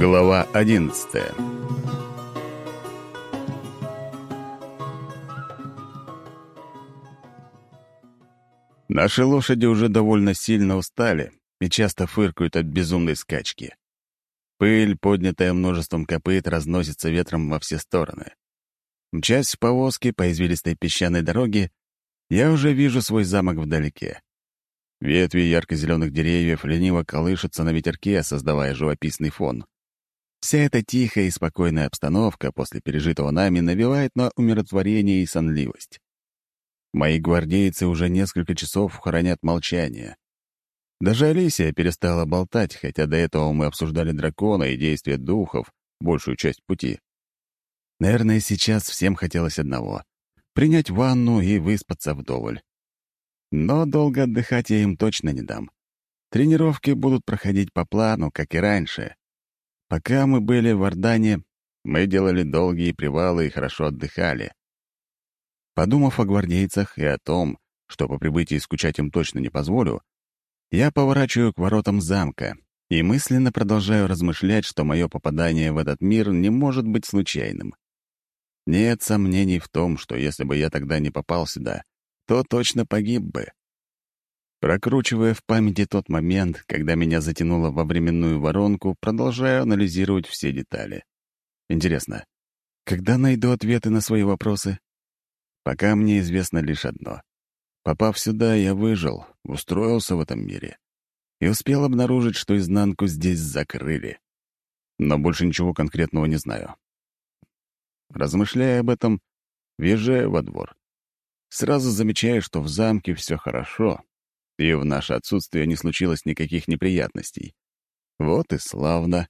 Глава одиннадцатая Наши лошади уже довольно сильно устали и часто фыркают от безумной скачки. Пыль, поднятая множеством копыт, разносится ветром во все стороны. Мчась в повозке по извилистой песчаной дороге, я уже вижу свой замок вдалеке. Ветви ярко-зеленых деревьев лениво колышутся на ветерке, создавая живописный фон. Вся эта тихая и спокойная обстановка после пережитого нами навевает на умиротворение и сонливость. Мои гвардейцы уже несколько часов хранят молчание. Даже Алисия перестала болтать, хотя до этого мы обсуждали дракона и действия духов большую часть пути. Наверное, сейчас всем хотелось одного — принять ванну и выспаться вдоволь. Но долго отдыхать я им точно не дам. Тренировки будут проходить по плану, как и раньше. Пока мы были в Ордане, мы делали долгие привалы и хорошо отдыхали. Подумав о гвардейцах и о том, что по прибытии скучать им точно не позволю, я поворачиваю к воротам замка и мысленно продолжаю размышлять, что мое попадание в этот мир не может быть случайным. Нет сомнений в том, что если бы я тогда не попал сюда, то точно погиб бы. Прокручивая в памяти тот момент, когда меня затянуло во временную воронку, продолжаю анализировать все детали. Интересно, когда найду ответы на свои вопросы? Пока мне известно лишь одно. Попав сюда, я выжил, устроился в этом мире и успел обнаружить, что изнанку здесь закрыли. Но больше ничего конкретного не знаю. Размышляя об этом, въезжаю во двор. Сразу замечаю, что в замке все хорошо, и в наше отсутствие не случилось никаких неприятностей. Вот и славно.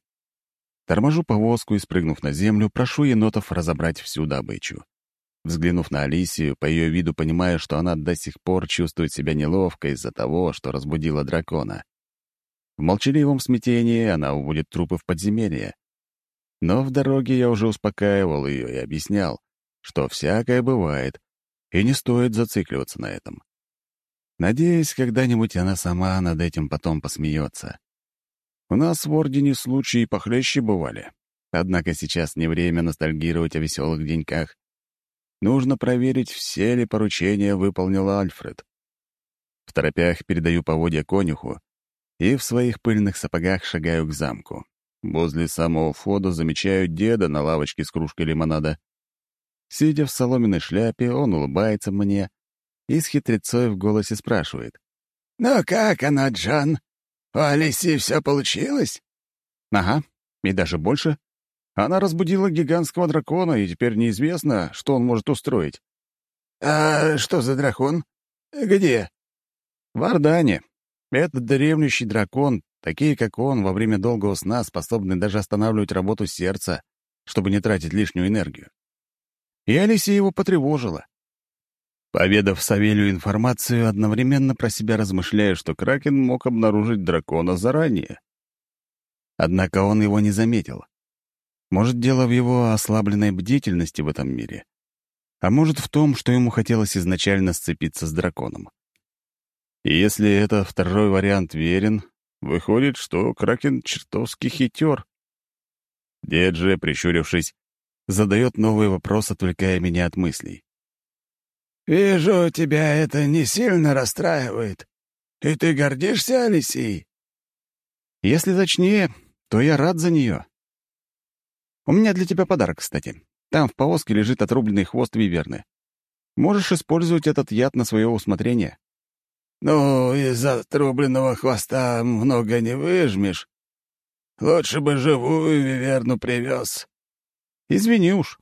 Торможу повозку и, спрыгнув на землю, прошу енотов разобрать всю добычу. Взглянув на Алисию, по ее виду понимаю, что она до сих пор чувствует себя неловко из-за того, что разбудила дракона. В молчаливом смятении она уводит трупы в подземелье. Но в дороге я уже успокаивал ее и объяснял, что всякое бывает, и не стоит зацикливаться на этом. Надеюсь, когда-нибудь она сама над этим потом посмеется. У нас в Ордене случаи похлеще бывали. Однако сейчас не время ностальгировать о веселых деньках. Нужно проверить, все ли поручения выполнил Альфред. В торопях передаю поводья конюху и в своих пыльных сапогах шагаю к замку. Возле самого входа замечаю деда на лавочке с кружкой лимонада. Сидя в соломенной шляпе, он улыбается мне и с хитрецой в голосе спрашивает. «Ну как она, Джан? У Алисии все получилось?» «Ага, и даже больше. Она разбудила гигантского дракона, и теперь неизвестно, что он может устроить». «А что за дракон? Где?» «В Ордане. Этот древнющий дракон, такие как он, во время долгого сна способны даже останавливать работу сердца, чтобы не тратить лишнюю энергию и Алисия его потревожила. Поведав Савелью информацию, одновременно про себя размышляя, что Кракен мог обнаружить дракона заранее. Однако он его не заметил. Может, дело в его ослабленной бдительности в этом мире, а может в том, что ему хотелось изначально сцепиться с драконом. И если это второй вариант верен, выходит, что Кракен чертовски хитер. Дед же, прищурившись, задает новый вопрос, отвлекая меня от мыслей. «Вижу, тебя это не сильно расстраивает. И ты гордишься Алисией?» «Если точнее, то я рад за нее. У меня для тебя подарок, кстати. Там в повозке лежит отрубленный хвост виверны. Можешь использовать этот яд на свое усмотрение». «Ну, из отрубленного хвоста много не выжмешь. Лучше бы живую виверну привез. Извини уж.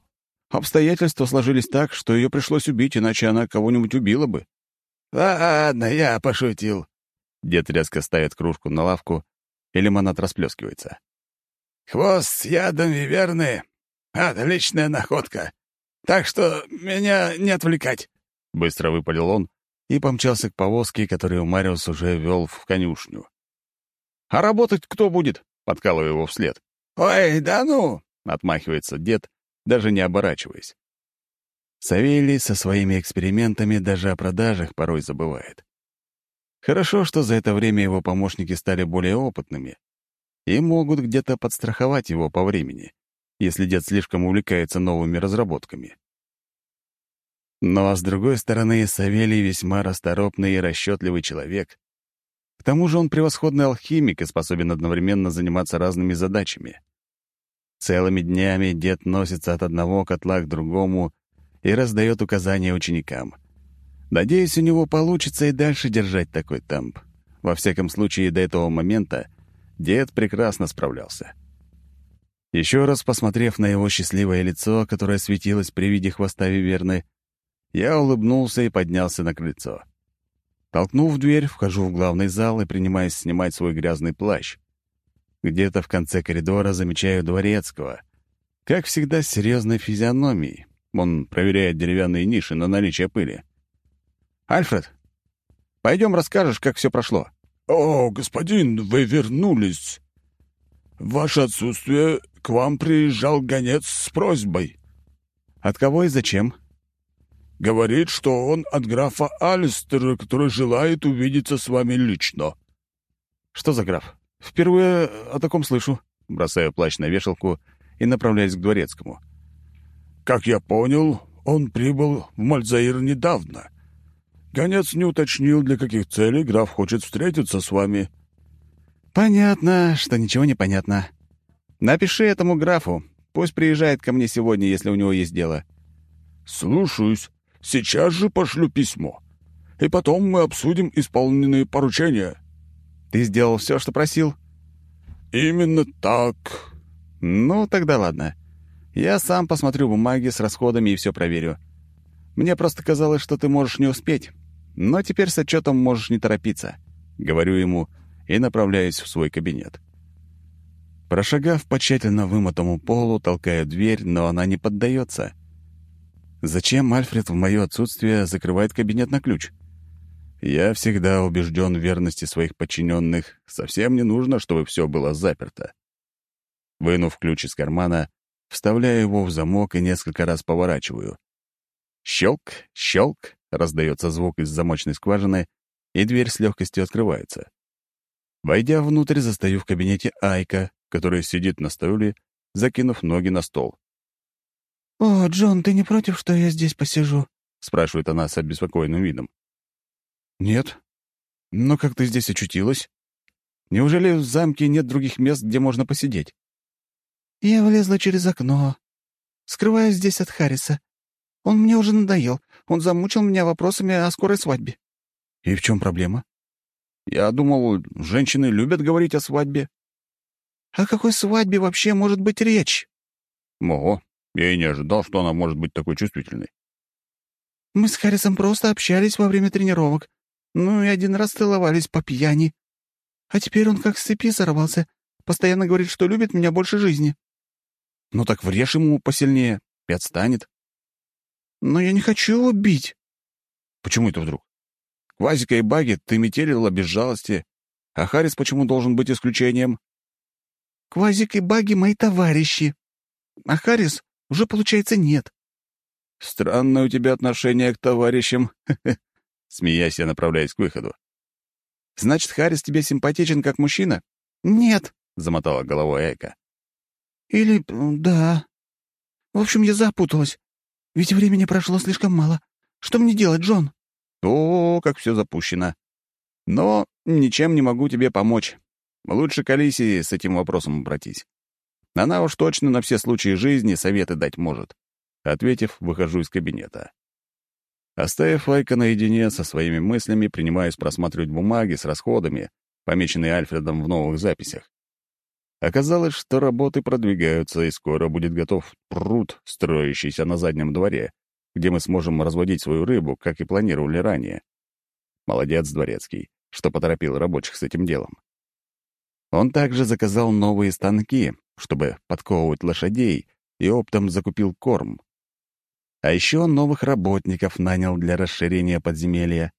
Обстоятельства сложились так, что ее пришлось убить, иначе она кого-нибудь убила бы. Ладно, я пошутил. Дед резко ставит кружку на лавку, и лимонад расплескивается. Хвост с ядом виверны — отличная находка. Так что меня не отвлекать. Быстро выпалил он и помчался к повозке, которую Мариус уже вел в конюшню. «А работать кто будет?» — подкалываю его вслед. «Ой, да ну! — отмахивается дед, даже не оборачиваясь. Савелий со своими экспериментами даже о продажах порой забывает. Хорошо, что за это время его помощники стали более опытными. и могут где-то подстраховать его по времени, если дед слишком увлекается новыми разработками. Но, с другой стороны, Савелий весьма расторопный и расчетливый человек. К тому же он превосходный алхимик и способен одновременно заниматься разными задачами. Целыми днями дед носится от одного котла к другому и раздает указания ученикам. Надеюсь, у него получится и дальше держать такой темп. Во всяком случае, до этого момента дед прекрасно справлялся. Еще раз посмотрев на его счастливое лицо, которое светилось при виде хвоста Виверны, я улыбнулся и поднялся на крыльцо. Толкнув дверь, вхожу в главный зал и принимаюсь снимать свой грязный плащ. Где-то в конце коридора замечаю Дворецкого. Как всегда, с серьезной физиономией. Он проверяет деревянные ниши на наличие пыли. «Альфред, пойдем расскажешь, как все прошло». «О, господин, вы вернулись. В ваше отсутствие к вам приезжал гонец с просьбой». «От кого и зачем?» «Говорит, что он от графа Алистера, который желает увидеться с вами лично». «Что за граф? Впервые о таком слышу». Бросаю плащ на вешалку и направляюсь к дворецкому. «Как я понял, он прибыл в Мальзаир недавно. Гонец не уточнил, для каких целей граф хочет встретиться с вами». «Понятно, что ничего не понятно. Напиши этому графу. Пусть приезжает ко мне сегодня, если у него есть дело». «Слушаюсь. Сейчас же пошлю письмо. И потом мы обсудим исполненные поручения». «Ты сделал все, что просил?» «Именно так». «Ну, тогда ладно. Я сам посмотрю бумаги с расходами и все проверю. Мне просто казалось, что ты можешь не успеть. Но теперь с отчетом можешь не торопиться. Говорю ему и направляюсь в свой кабинет. Прошагав по тщательно вымытому полу, толкаю дверь, но она не поддается. Зачем Альфред в мое отсутствие закрывает кабинет на ключ? Я всегда убежден в верности своих подчиненных. Совсем не нужно, чтобы все было заперто. Вынув ключ из кармана, вставляю его в замок и несколько раз поворачиваю. Щелк, щелк, раздается звук из замочной скважины, и дверь с легкостью открывается. Войдя внутрь, застаю в кабинете Айка, которая сидит на стуле, закинув ноги на стол. «О, Джон, ты не против, что я здесь посижу?» — спрашивает она с обеспокоенным видом. «Нет. Но как ты здесь очутилась? Неужели в замке нет других мест, где можно посидеть?» «Я влезла через окно. Скрываюсь здесь от Харриса. Он мне уже надоел. Он замучил меня вопросами о скорой свадьбе». «И в чем проблема? Я думал, женщины любят говорить о свадьбе». «О какой свадьбе вообще может быть речь?» «Ого, я и не ожидал, что она может быть такой чувствительной». «Мы с Харрисом просто общались во время тренировок. Ну и один раз целовались по пьяни. А теперь он как с цепи сорвался. Постоянно говорит, что любит меня больше жизни». «Ну так врежь ему посильнее, и отстанет». «Но я не хочу его бить». «Почему это вдруг? Квазика и Баги ты метелила без жалости. А Харрис почему должен быть исключением?» «Квазик и Баги — мои товарищи. А Харрис уже, получается, нет». «Странное у тебя отношение к товарищам». Смеясь, я направляюсь к выходу. «Значит, Харрис тебе симпатичен как мужчина?» «Нет», — замотала головой Эйка. «Или... да. В общем, я запуталась. Ведь времени прошло слишком мало. Что мне делать, Джон?» «О, как все запущено. Но ничем не могу тебе помочь. Лучше к Алисии с этим вопросом обратись. Она уж точно на все случаи жизни советы дать может». Ответив, выхожу из кабинета. Оставив Айка наедине со своими мыслями, принимаюсь просматривать бумаги с расходами, помеченные Альфредом в новых записях. Оказалось, что работы продвигаются, и скоро будет готов пруд, строящийся на заднем дворе, где мы сможем разводить свою рыбу, как и планировали ранее. Молодец, Дворецкий, что поторопил рабочих с этим делом. Он также заказал новые станки, чтобы подковывать лошадей, и оптом закупил корм. А еще новых работников нанял для расширения подземелья.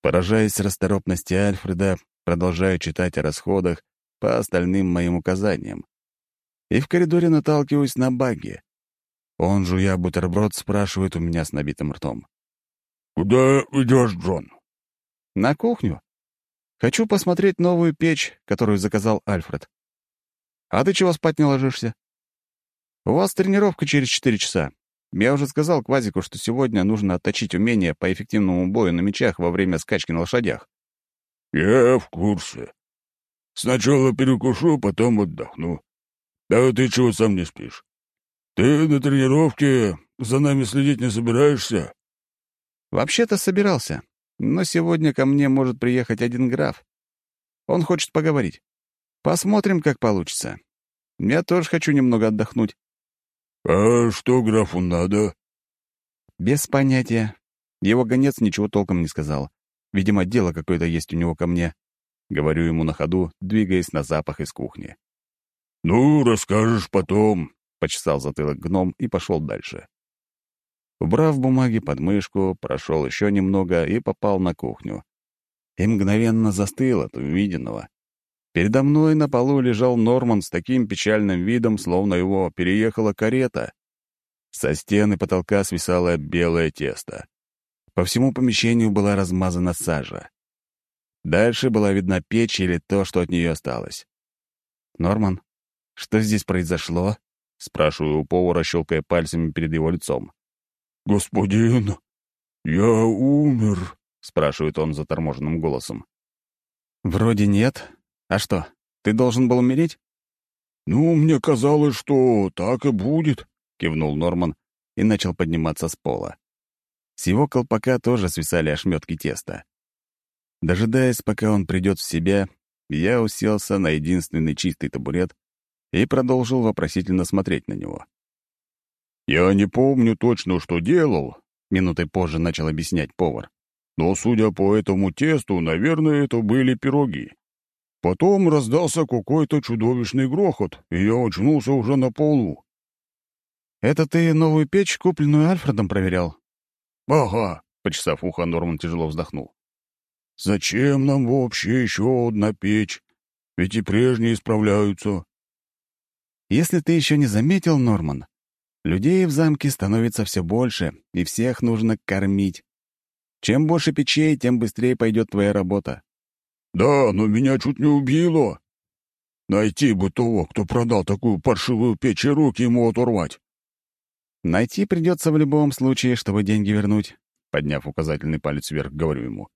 Поражаясь расторопности Альфреда, продолжаю читать о расходах по остальным моим указаниям. И в коридоре наталкиваюсь на баги. Он, жуя бутерброд, спрашивает у меня с набитым ртом. «Куда идешь, Джон?» «На кухню. Хочу посмотреть новую печь, которую заказал Альфред». А ты чего спать не ложишься? У вас тренировка через четыре часа. Я уже сказал Квазику, что сегодня нужно отточить умение по эффективному бою на мечах во время скачки на лошадях. «Я в курсе. Сначала перекушу, потом отдохну. Да ты чего сам не спишь? Ты на тренировке за нами следить не собираешься?» «Вообще-то собирался, но сегодня ко мне может приехать один граф. Он хочет поговорить. Посмотрим, как получится. Я тоже хочу немного отдохнуть». «А что графу надо?» «Без понятия. Его гонец ничего толком не сказал. Видимо, дело какое-то есть у него ко мне. Говорю ему на ходу, двигаясь на запах из кухни. «Ну, расскажешь потом», — почесал затылок гном и пошел дальше. Убрав бумаги под мышку, прошел еще немного и попал на кухню. И мгновенно застыл от увиденного. Передо мной на полу лежал Норман с таким печальным видом, словно его переехала карета. Со стены потолка свисало белое тесто. По всему помещению была размазана сажа. Дальше была видна печь или то, что от нее осталось. «Норман, что здесь произошло?» — спрашиваю у повара, щелкая пальцами перед его лицом. «Господин, я умер», — спрашивает он заторможенным голосом. «Вроде нет. А что, ты должен был умереть?» «Ну, мне казалось, что так и будет», — кивнул Норман и начал подниматься с пола. С его колпака тоже свисали ошметки теста. Дожидаясь, пока он придет в себя, я уселся на единственный чистый табурет и продолжил вопросительно смотреть на него. «Я не помню точно, что делал», — минутой позже начал объяснять повар. «Но, судя по этому тесту, наверное, это были пироги. Потом раздался какой-то чудовищный грохот, и я очнулся уже на полу». «Это ты новую печь, купленную Альфредом, проверял?» «Ага», — почесав ухо, Норман тяжело вздохнул. «Зачем нам вообще еще одна печь? Ведь и прежние справляются». «Если ты еще не заметил, Норман, людей в замке становится все больше, и всех нужно кормить. Чем больше печей, тем быстрее пойдет твоя работа». «Да, но меня чуть не убило. Найти бы того, кто продал такую паршивую печь, и руки ему оторвать». Найти придется в любом случае, чтобы деньги вернуть. Подняв указательный палец вверх, говорю ему.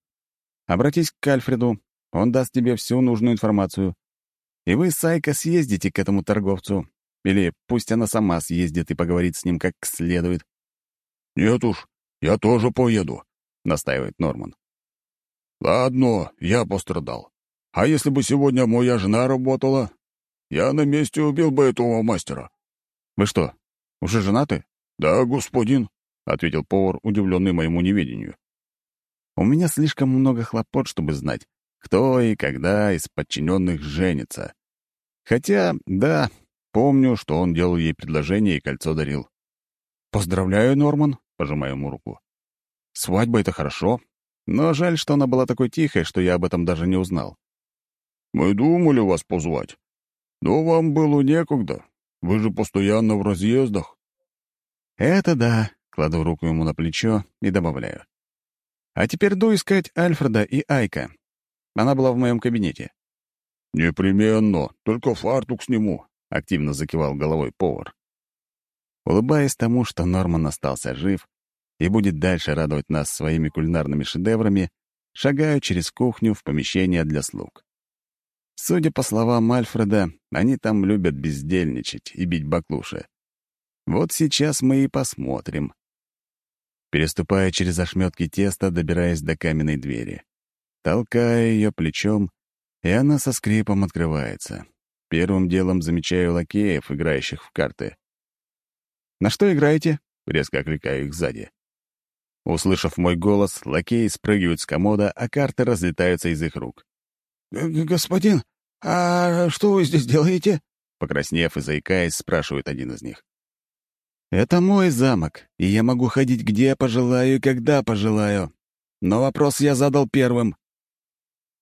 Обратись к Альфреду, он даст тебе всю нужную информацию. И вы, Сайка, съездите к этому торговцу. Или пусть она сама съездит и поговорит с ним как следует. «Нет уж, я тоже поеду», — настаивает Норман. «Ладно, я пострадал. А если бы сегодня моя жена работала, я на месте убил бы этого мастера». «Вы что, уже женаты?» «Да, господин», — ответил повар, удивленный моему неведению. «У меня слишком много хлопот, чтобы знать, кто и когда из подчиненных женится. Хотя, да, помню, что он делал ей предложение и кольцо дарил. «Поздравляю, Норман», — пожимаю ему руку. «Свадьба — это хорошо, но жаль, что она была такой тихой, что я об этом даже не узнал». «Мы думали вас позвать, но вам было некогда. Вы же постоянно в разъездах». «Это да», — кладу руку ему на плечо и добавляю. «А теперь ду искать Альфреда и Айка. Она была в моем кабинете». «Непременно, только фартук сниму», — активно закивал головой повар. Улыбаясь тому, что Норман остался жив и будет дальше радовать нас своими кулинарными шедеврами, шагаю через кухню в помещение для слуг. Судя по словам Альфреда, они там любят бездельничать и бить баклуши. Вот сейчас мы и посмотрим. Переступая через ошметки теста, добираясь до каменной двери. Толкая ее плечом, и она со скрипом открывается. Первым делом замечаю лакеев, играющих в карты. «На что играете?» — резко окликаю их сзади. Услышав мой голос, лакеи спрыгивают с комода, а карты разлетаются из их рук. «Господин, а что вы здесь делаете?» Покраснев и заикаясь, спрашивает один из них. Это мой замок, и я могу ходить где пожелаю и когда пожелаю. Но вопрос я задал первым.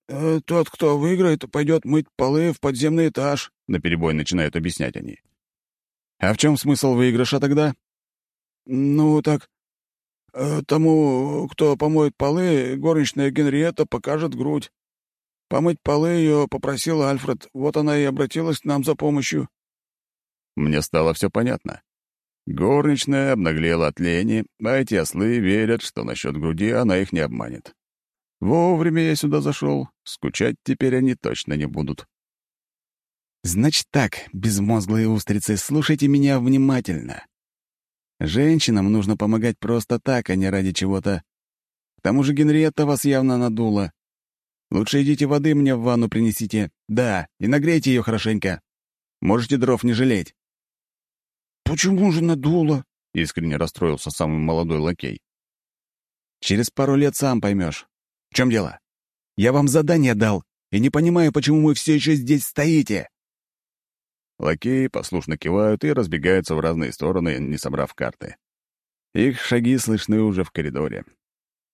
«Э, «Тот, кто выиграет, пойдет мыть полы в подземный этаж», — наперебой начинают объяснять они. «А в чем смысл выигрыша тогда?» «Ну, так, тому, кто помоет полы, горничная Генриетта покажет грудь». Помыть полы ее попросил Альфред, вот она и обратилась к нам за помощью». Мне стало все понятно. Горничная обнаглела от лени, а эти ослы верят, что насчет груди она их не обманет. Вовремя я сюда зашел, скучать теперь они точно не будут. Значит так, безмозглые устрицы, слушайте меня внимательно. Женщинам нужно помогать просто так, а не ради чего-то. К тому же Генриетта вас явно надула. Лучше идите воды мне в ванну принесите. Да, и нагрейте ее хорошенько. Можете дров не жалеть. «Почему же надуло?» — искренне расстроился самый молодой лакей. «Через пару лет сам поймешь. В чем дело? Я вам задание дал, и не понимаю, почему вы все еще здесь стоите». Лакеи послушно кивают и разбегаются в разные стороны, не собрав карты. Их шаги слышны уже в коридоре.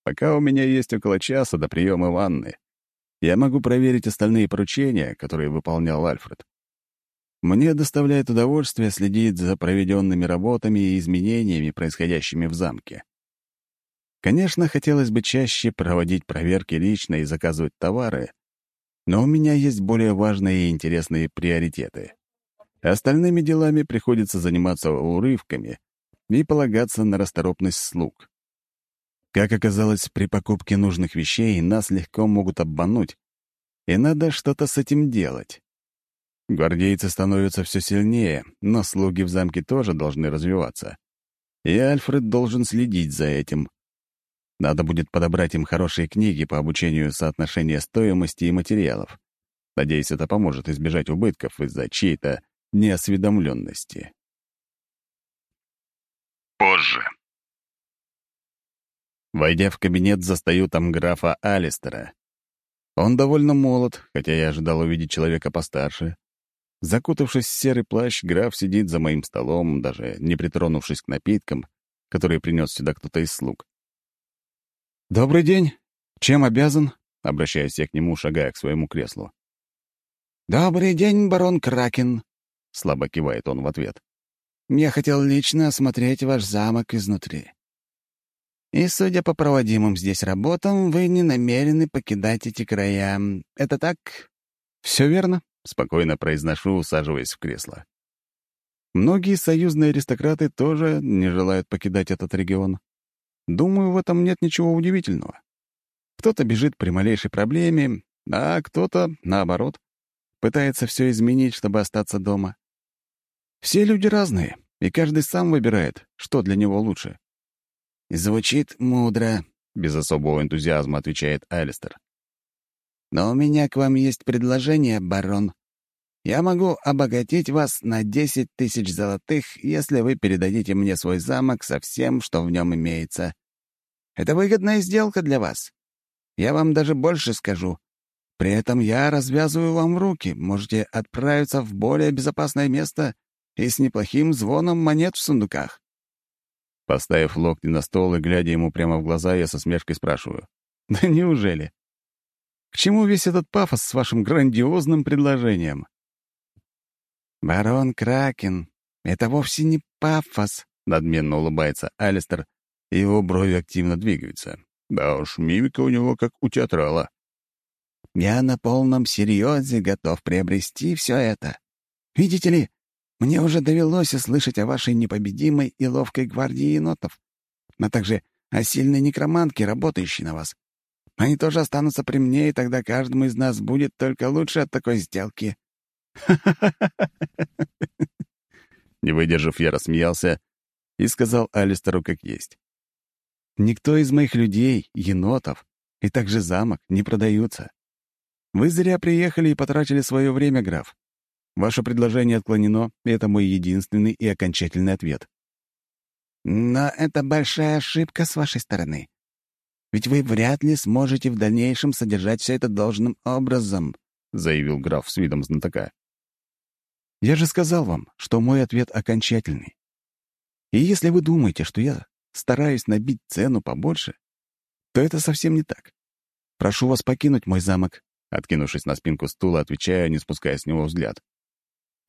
Пока у меня есть около часа до приема ванны, я могу проверить остальные поручения, которые выполнял Альфред. Мне доставляет удовольствие следить за проведенными работами и изменениями, происходящими в замке. Конечно, хотелось бы чаще проводить проверки лично и заказывать товары, но у меня есть более важные и интересные приоритеты. Остальными делами приходится заниматься урывками и полагаться на расторопность слуг. Как оказалось, при покупке нужных вещей нас легко могут обмануть, и надо что-то с этим делать. Гвардейцы становятся все сильнее, но слуги в замке тоже должны развиваться. И Альфред должен следить за этим. Надо будет подобрать им хорошие книги по обучению соотношения стоимости и материалов. Надеюсь, это поможет избежать убытков из-за чьей-то неосведомленности. Позже. Войдя в кабинет, застаю там графа Алистера. Он довольно молод, хотя я ожидал увидеть человека постарше. Закутавшись в серый плащ, граф сидит за моим столом, даже не притронувшись к напиткам, которые принес сюда кто-то из слуг. «Добрый день. Чем обязан?» — обращаюсь я к нему, шагая к своему креслу. «Добрый день, барон Кракен», — слабо кивает он в ответ. «Я хотел лично осмотреть ваш замок изнутри. И, судя по проводимым здесь работам, вы не намерены покидать эти края. Это так?» «Все верно», — спокойно произношу, усаживаясь в кресло. Многие союзные аристократы тоже не желают покидать этот регион. Думаю, в этом нет ничего удивительного. Кто-то бежит при малейшей проблеме, а кто-то, наоборот, пытается все изменить, чтобы остаться дома. Все люди разные, и каждый сам выбирает, что для него лучше. «Звучит мудро», — без особого энтузиазма отвечает Алистер. «Но у меня к вам есть предложение, барон. Я могу обогатить вас на десять тысяч золотых, если вы передадите мне свой замок со всем, что в нем имеется. Это выгодная сделка для вас. Я вам даже больше скажу. При этом я развязываю вам руки, можете отправиться в более безопасное место и с неплохим звоном монет в сундуках». Поставив локти на стол и глядя ему прямо в глаза, я со смешкой спрашиваю. «Да неужели? К чему весь этот пафос с вашим грандиозным предложением?» «Барон Кракен, это вовсе не пафос», — надменно улыбается Алистер, и его брови активно двигаются. Да уж, мимика у него как у театрала. «Я на полном серьезе готов приобрести все это. Видите ли, мне уже довелось услышать о вашей непобедимой и ловкой гвардии енотов, а также о сильной некромантке, работающей на вас. Они тоже останутся при мне, и тогда каждому из нас будет только лучше от такой сделки. Не выдержав, я рассмеялся и сказал Алистеру как есть. «Никто из моих людей, енотов, и также замок не продаются. Вы зря приехали и потратили свое время, граф. Ваше предложение отклонено, и это мой единственный и окончательный ответ». «Но это большая ошибка с вашей стороны. Ведь вы вряд ли сможете в дальнейшем содержать все это должным образом», — заявил граф с видом знатока. Я же сказал вам, что мой ответ окончательный. И если вы думаете, что я стараюсь набить цену побольше, то это совсем не так. Прошу вас покинуть мой замок. Откинувшись на спинку стула, отвечаю, не спуская с него взгляд.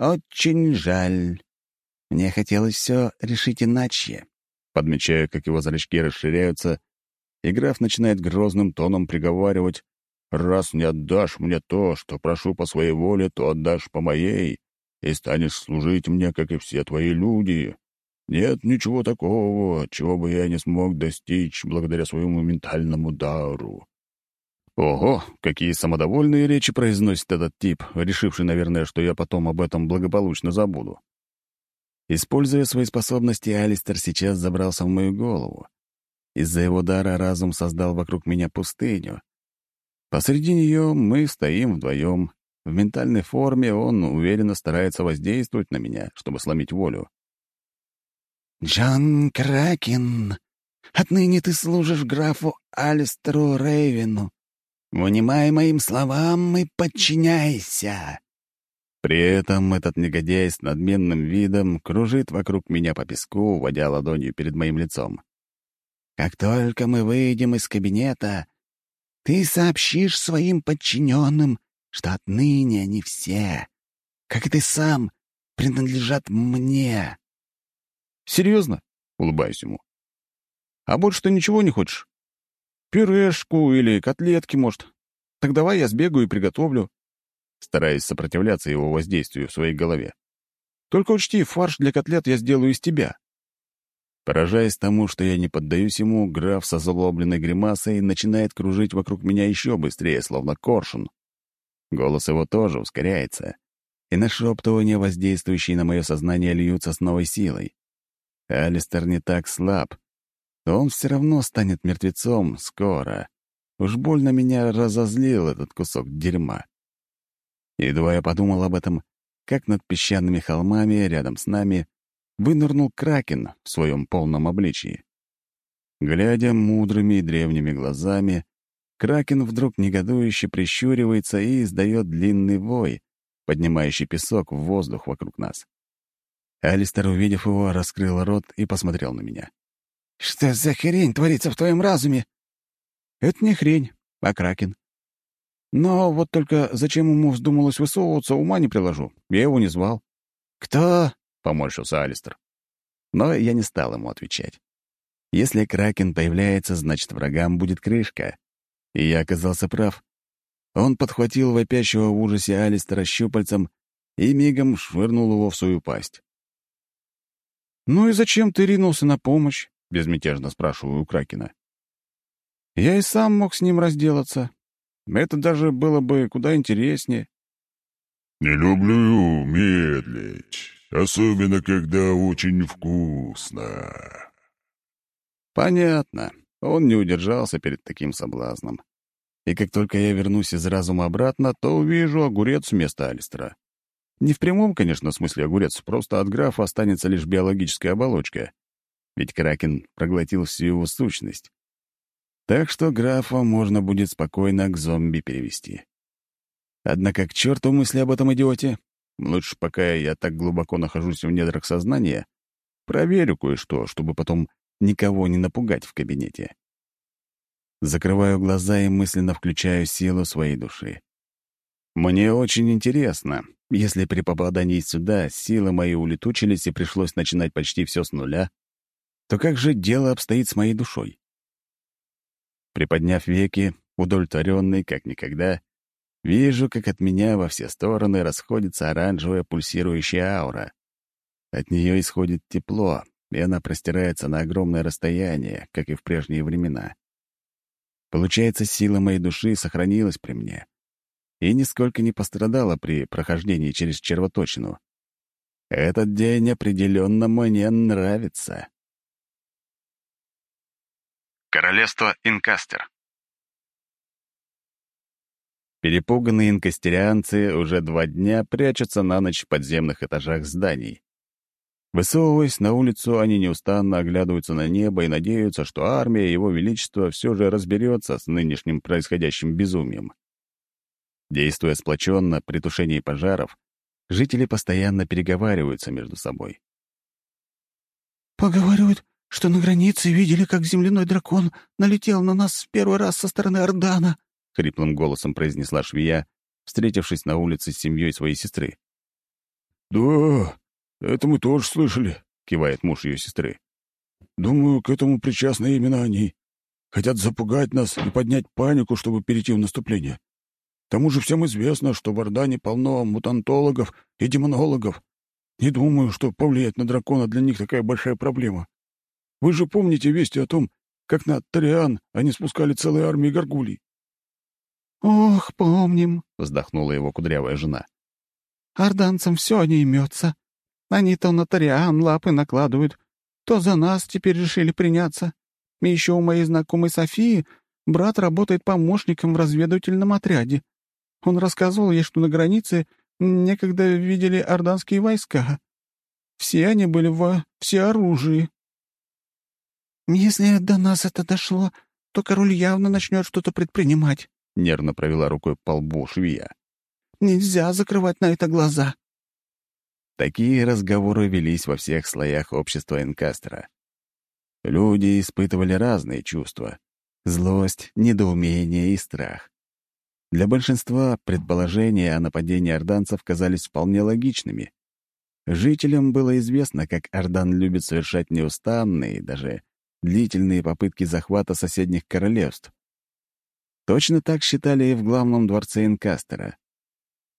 «Очень жаль. Мне хотелось все решить иначе». Подмечаю, как его зрачки расширяются, и граф начинает грозным тоном приговаривать раз не отдашь мне то, что прошу по своей воле, то отдашь по моей, и станешь служить мне, как и все твои люди. Нет ничего такого, чего бы я не смог достичь благодаря своему ментальному дару». Ого, какие самодовольные речи произносит этот тип, решивший, наверное, что я потом об этом благополучно забуду. Используя свои способности, Алистер сейчас забрался в мою голову. Из-за его дара разум создал вокруг меня пустыню. Посреди нее мы стоим вдвоем. В ментальной форме он уверенно старается воздействовать на меня, чтобы сломить волю. «Джон Кракен, отныне ты служишь графу Алистеру Рейвену. Внимай моим словам и подчиняйся!» При этом этот негодяй с надменным видом кружит вокруг меня по песку, водя ладонью перед моим лицом. «Как только мы выйдем из кабинета, ты сообщишь своим подчиненным, что отныне они все, как и ты сам, принадлежат мне». «Серьезно?» — улыбаюсь ему. «А больше ты ничего не хочешь? Пюрешку или котлетки, может? Так давай я сбегаю и приготовлю стараясь сопротивляться его воздействию в своей голове. «Только учти, фарш для котлет я сделаю из тебя». Поражаясь тому, что я не поддаюсь ему, граф со злобленной гримасой начинает кружить вокруг меня еще быстрее, словно коршун. Голос его тоже ускоряется, и нашептывания, воздействующие на мое сознание, льются с новой силой. Алистер не так слаб, он все равно станет мертвецом скоро. Уж больно меня разозлил этот кусок дерьма. Едва я подумал об этом, как над песчаными холмами рядом с нами вынырнул кракен в своем полном обличии. Глядя мудрыми и древними глазами, кракен вдруг негодующе прищуривается и издает длинный вой, поднимающий песок в воздух вокруг нас. Алистер, увидев его, раскрыл рот и посмотрел на меня. «Что за хрень творится в твоем разуме?» «Это не хрень, а кракен. Но вот только зачем ему вздумалось высовываться, ума не приложу. Я его не звал. «Кто?» — поморщился Алистер. Но я не стал ему отвечать. Если Кракен появляется, значит, врагам будет крышка. И я оказался прав. Он подхватил вопящего в ужасе Алистера щупальцем и мигом швырнул его в свою пасть. «Ну и зачем ты ринулся на помощь?» — безмятежно спрашиваю у Кракена. «Я и сам мог с ним разделаться. Это даже было бы куда интереснее. «Не люблю медлить, особенно когда очень вкусно». Понятно. Он не удержался перед таким соблазном. И как только я вернусь из разума обратно, то увижу огурец вместо Алистера. Не в прямом, конечно, смысле огурец, просто от графа останется лишь биологическая оболочка. Ведь Кракен проглотил всю его сущность. Так что графа можно будет спокойно к зомби перевести. Однако к черту мысли об этом идиоте. Лучше, пока я так глубоко нахожусь в недрах сознания, проверю кое-что, чтобы потом никого не напугать в кабинете. Закрываю глаза и мысленно включаю силу своей души. Мне очень интересно, если при попадании сюда силы мои улетучились и пришлось начинать почти все с нуля, то как же дело обстоит с моей душой? Приподняв веки, удовлетворенный как никогда, вижу, как от меня во все стороны расходится оранжевая пульсирующая аура. От нее исходит тепло, и она простирается на огромное расстояние, как и в прежние времена. Получается, сила моей души сохранилась при мне и нисколько не пострадала при прохождении через червоточину. Этот день определенно мне нравится. Королевство Инкастер. Перепуганные инкастерианцы уже два дня прячутся на ночь в подземных этажах зданий. Высовываясь на улицу, они неустанно оглядываются на небо и надеются, что армия Его Величества все же разберется с нынешним происходящим безумием. Действуя сплоченно при тушении пожаров, жители постоянно переговариваются между собой. «Поговаривают, что на границе видели, как земляной дракон налетел на нас в первый раз со стороны Ордана», — хриплым голосом произнесла швея, встретившись на улице с семьей своей сестры. «Да, это мы тоже слышали», — кивает муж ее сестры. «Думаю, к этому причастны именно они. Хотят запугать нас и поднять панику, чтобы перейти в наступление. К тому же всем известно, что в Ордане полно мутантологов и демонологов. Не думаю, что повлиять на дракона для них такая большая проблема. Вы же помните вести о том, как на Ториан они спускали целые армии горгулей?» «Ох, помним», — вздохнула его кудрявая жена. «Орданцам все не имется. Они то на Ториан лапы накладывают, то за нас теперь решили приняться. И еще у моей знакомой Софии брат работает помощником в разведывательном отряде. Он рассказывал ей, что на границе некогда видели орданские войска. Все они были во всеоружии. «Если до нас это дошло, то король явно начнет что-то предпринимать», — нервно провела рукой по лбу швея. «Нельзя закрывать на это глаза». Такие разговоры велись во всех слоях общества Энкастера. Люди испытывали разные чувства — злость, недоумение и страх. Для большинства предположения о нападении орданцев казались вполне логичными. Жителям было известно, как Ордан любит совершать неустанные, даже длительные попытки захвата соседних королевств. Точно так считали и в главном дворце Инкастера.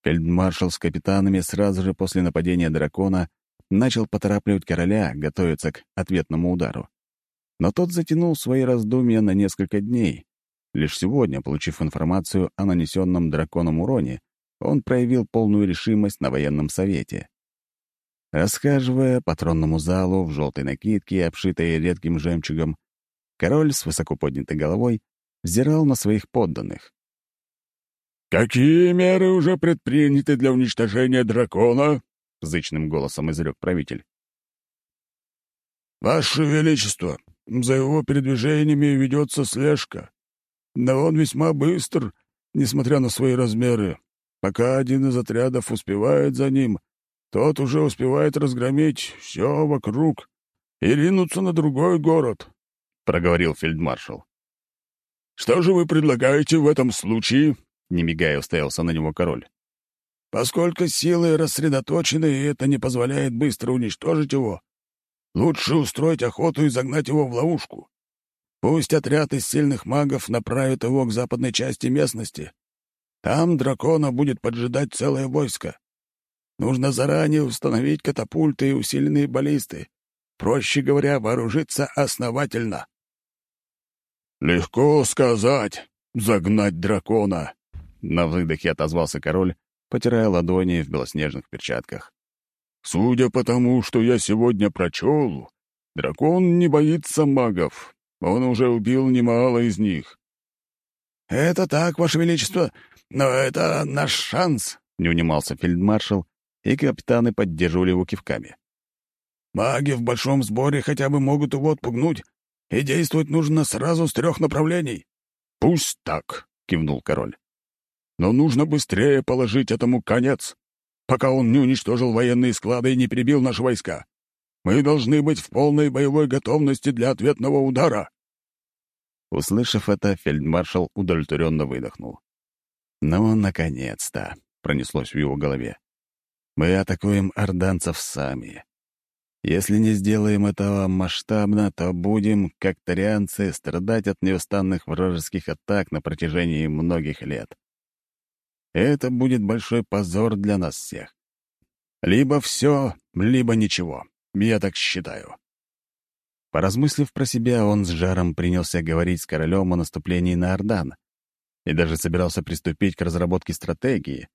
Фельдмаршал с капитанами сразу же после нападения дракона начал поторапливать короля готовиться к ответному удару. Но тот затянул свои раздумья на несколько дней, Лишь сегодня, получив информацию о нанесенном драконом уроне, он проявил полную решимость на военном совете. Расхаживая по тронному залу в желтой накидке, обшитой редким жемчугом, король с высоко поднятой головой взирал на своих подданных. «Какие меры уже предприняты для уничтожения дракона?» — зычным голосом изрек правитель. «Ваше Величество, за его передвижениями ведется слежка. Но он весьма быстр, несмотря на свои размеры. Пока один из отрядов успевает за ним, тот уже успевает разгромить все вокруг и ринуться на другой город», — проговорил фельдмаршал. «Что же вы предлагаете в этом случае?» — не мигая уставился на него король. «Поскольку силы рассредоточены, и это не позволяет быстро уничтожить его, лучше устроить охоту и загнать его в ловушку. Пусть отряд из сильных магов направит его к западной части местности. Там дракона будет поджидать целое войско. Нужно заранее установить катапульты и усиленные баллисты. Проще говоря, вооружиться основательно. «Легко сказать. Загнать дракона!» На выдохе отозвался король, потирая ладони в белоснежных перчатках. «Судя по тому, что я сегодня прочел, дракон не боится магов, он уже убил немало из них». «Это так, Ваше Величество, но это наш шанс», — не унимался фельдмаршал, и капитаны поддерживали его кивками. «Маги в большом сборе хотя бы могут его отпугнуть, и действовать нужно сразу с трех направлений». «Пусть так», — кивнул король. «Но нужно быстрее положить этому конец, пока он не уничтожил военные склады и не перебил наши войска. Мы должны быть в полной боевой готовности для ответного удара». Услышав это, фельдмаршал удовлетворенно выдохнул. «Ну, наконец-то!» — пронеслось в его голове. «Мы атакуем орданцев сами. Если не сделаем этого масштабно, то будем, как тарианцы, страдать от неустанных вражеских атак на протяжении многих лет. Это будет большой позор для нас всех. Либо все, либо ничего. Я так считаю. Поразмыслив про себя, он с жаром принялся говорить с королем о наступлении на Ордан и даже собирался приступить к разработке стратегии.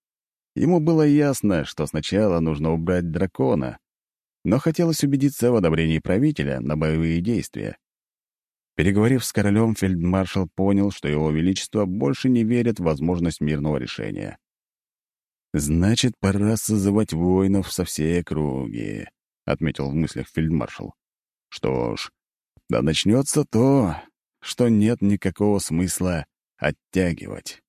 Ему было ясно, что сначала нужно убрать дракона, но хотелось убедиться в одобрении правителя на боевые действия. Переговорив с королем, фельдмаршал понял, что его величество больше не верит в возможность мирного решения. «Значит, пора созывать воинов со всей округи», — отметил в мыслях фельдмаршал. «Что ж, да начнется то, что нет никакого смысла оттягивать».